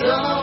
Yo